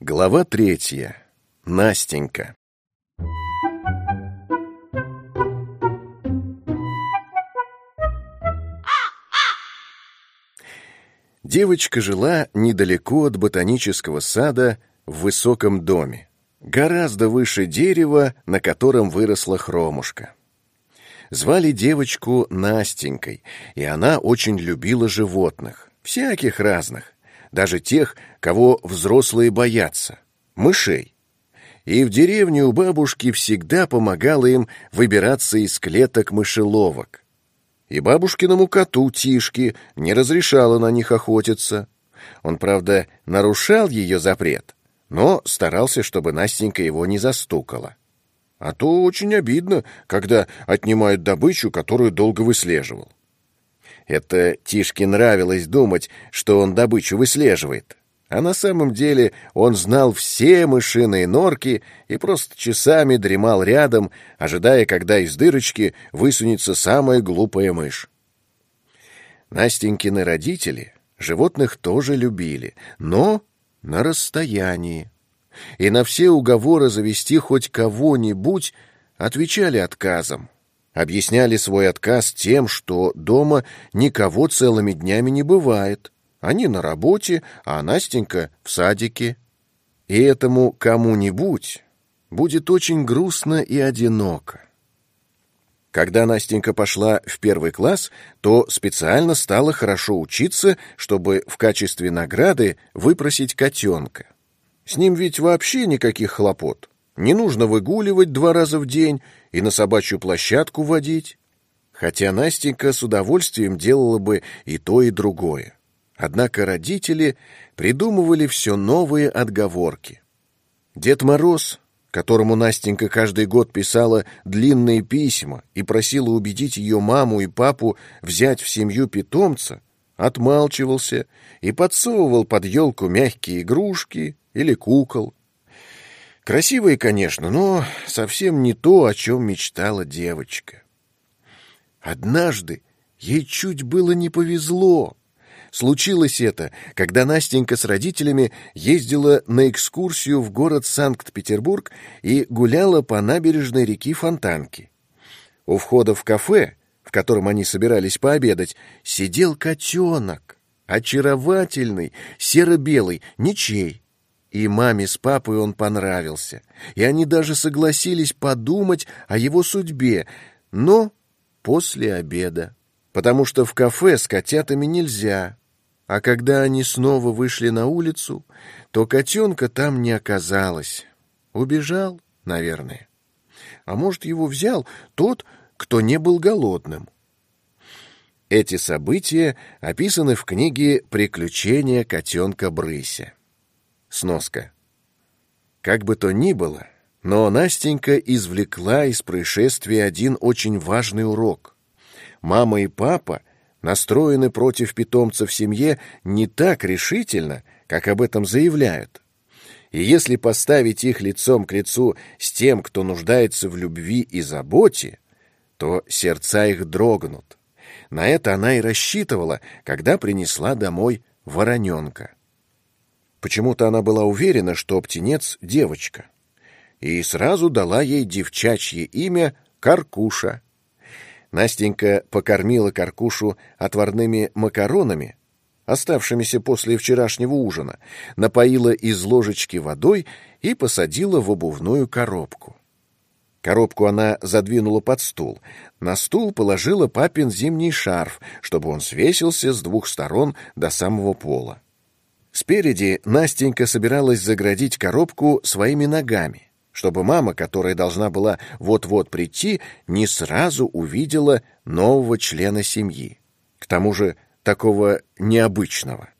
Глава третья. Настенька. Девочка жила недалеко от ботанического сада в высоком доме, гораздо выше дерева, на котором выросла хромушка. Звали девочку Настенькой, и она очень любила животных, всяких разных, даже тех, кого взрослые боятся — мышей. И в деревне у бабушки всегда помогала им выбираться из клеток мышеловок. И бабушкиному коту Тишке не разрешала на них охотиться. Он, правда, нарушал ее запрет, но старался, чтобы Настенька его не застукала. А то очень обидно, когда отнимают добычу, которую долго выслеживал. Это Тишке нравилось думать, что он добычу выслеживает. А на самом деле он знал все мышиные норки и просто часами дремал рядом, ожидая, когда из дырочки высунется самая глупая мышь. Настенькины родители животных тоже любили, но на расстоянии. И на все уговоры завести хоть кого-нибудь отвечали отказом. Объясняли свой отказ тем, что дома никого целыми днями не бывает — они на работе, а Настенька в садике. И этому кому-нибудь будет очень грустно и одиноко. Когда Настенька пошла в первый класс, то специально стала хорошо учиться, чтобы в качестве награды выпросить котенка. С ним ведь вообще никаких хлопот. Не нужно выгуливать два раза в день и на собачью площадку водить. Хотя Настенька с удовольствием делала бы и то, и другое. Однако родители придумывали все новые отговорки. Дед Мороз, которому Настенька каждый год писала длинные письма и просила убедить ее маму и папу взять в семью питомца, отмалчивался и подсовывал под елку мягкие игрушки или кукол. Красивые, конечно, но совсем не то, о чем мечтала девочка. Однажды ей чуть было не повезло. Случилось это, когда Настенька с родителями ездила на экскурсию в город Санкт-Петербург и гуляла по набережной реки Фонтанки. У входа в кафе, в котором они собирались пообедать, сидел котенок, очаровательный, серо-белый, ничей. И маме с папой он понравился, и они даже согласились подумать о его судьбе, но после обеда, потому что в кафе с котятами нельзя. А когда они снова вышли на улицу, то котенка там не оказалось. Убежал, наверное. А может, его взял тот, кто не был голодным. Эти события описаны в книге «Приключения котенка Брыся». Сноска. Как бы то ни было, но Настенька извлекла из происшествия один очень важный урок. Мама и папа настроены против питомца в семье не так решительно, как об этом заявляют. И если поставить их лицом к лицу с тем, кто нуждается в любви и заботе, то сердца их дрогнут. На это она и рассчитывала, когда принесла домой вороненка. Почему-то она была уверена, что птенец — девочка, и сразу дала ей девчачье имя Каркуша — Настенька покормила Каркушу отварными макаронами, оставшимися после вчерашнего ужина, напоила из ложечки водой и посадила в обувную коробку. Коробку она задвинула под стул. На стул положила папин зимний шарф, чтобы он свесился с двух сторон до самого пола. Спереди Настенька собиралась заградить коробку своими ногами чтобы мама, которая должна была вот-вот прийти, не сразу увидела нового члена семьи. К тому же такого необычного.